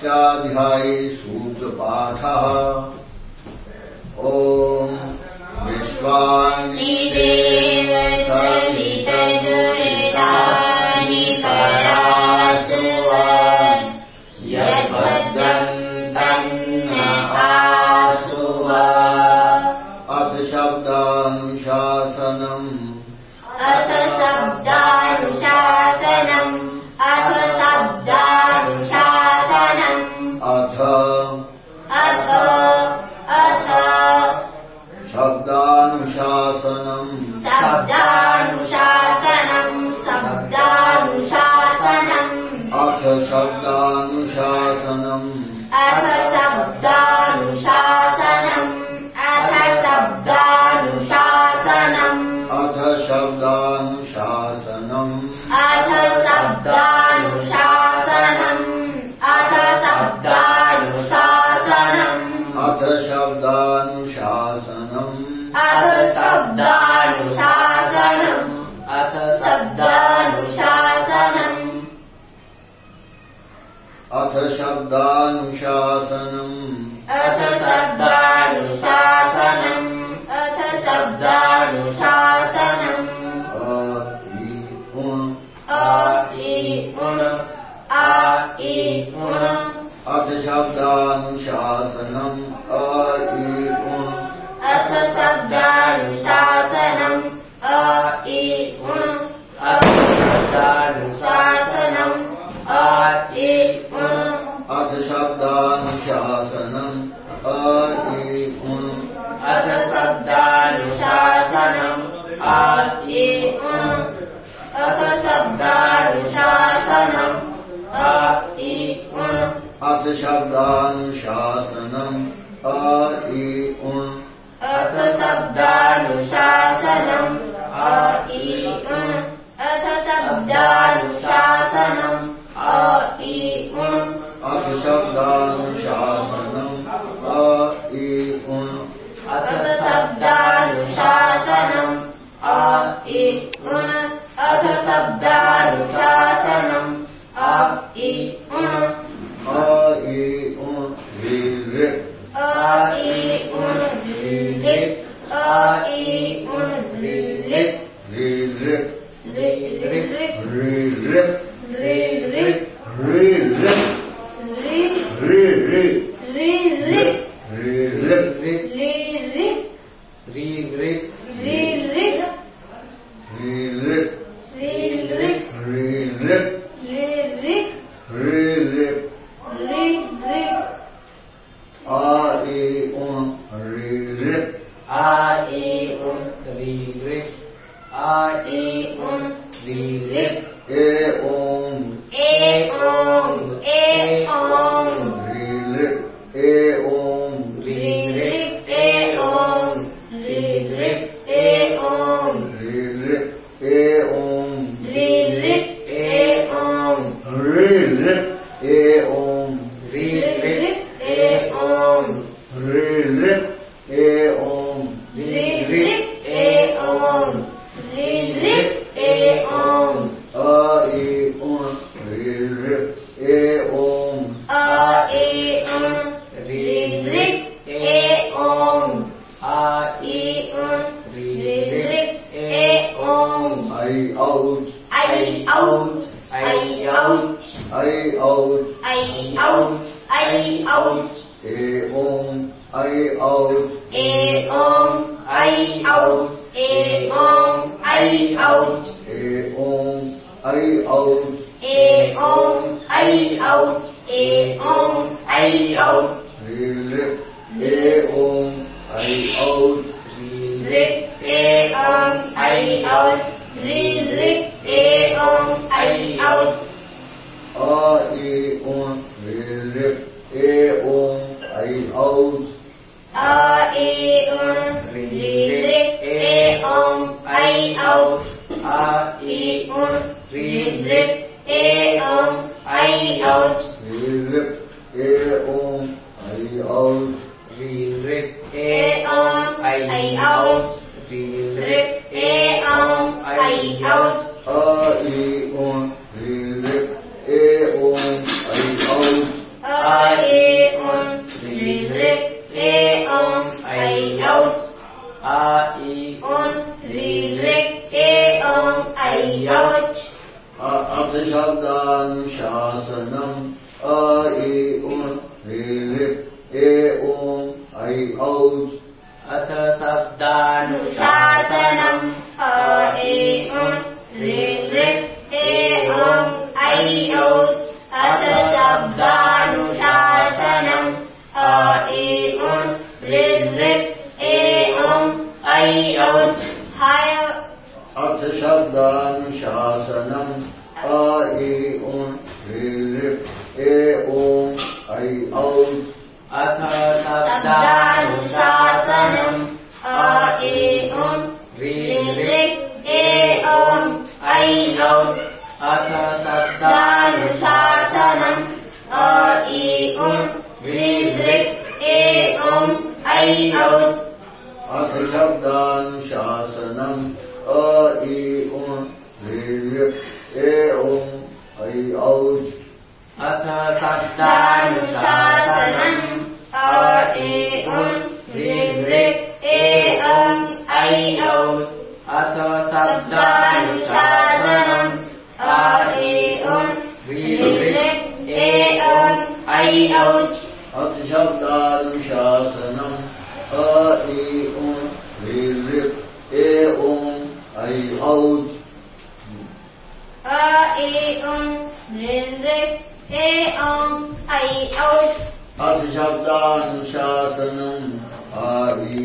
अष्टाध्यायी सूत्रपाठः। ॐ विश्वानि देव सवितदुरितानि परासु यद्भद्रन्तन्न आसु अथ शब्दानुशासनम्। अथ शब्दानुशासनम् शब्दानुशासनम्। अथ शब्दानुशासनम्। अथ शब्दानुशासनम् आ उण् अथ शब्दानुशासनम्। अ इ उण् अथ शब्दानुशासनम्। अ इ उण् अथ शब्दानुशासनम्। अ इ उण् अथ शब्दानुशासनम्। अ इ उण् अथ शब्दानुशासनम्। अ इ उण् अथ अ इ उण् अथ शब्दानुशासनम्। अ इ उण् अ इ उण् अ इ Ri, rip. Ri, rip. A, e, rip. Rip. Rip. I out. I out. I out. I out. I out. I out. A om. I out. A om. I out. A om. I out. A om. I out. A om. I out. A om. I out. Relip. A om. I out. Relip. A om. I out. ए ॐ आ ॐ ली I A Om I आम् ए ॐ ऐच आम् ऋ ए I औच अथ शब्दानुशासनम् अ E ऋ ए ॐ ऐच अथ शब्दानुशासनम्। ए उन् रे ऋक् ए ओम् ऐ औच् अथ शब्दानुशासनम् अ ए उन् रे ऋक् ए ओम् ऐ औच् हाय अर्थशब्दानुशासनम् अ ए उन् रे ऋक् ए ओम् ऐ औच् अथ ओम् ऐ औच् अथ शब्दानुशासनम् ए उन् ए ओम् ऐ अथ शब्दानुशासनम् अ ए उन् ओम् ऐ अर्थशब्दानुशासनम् अ ए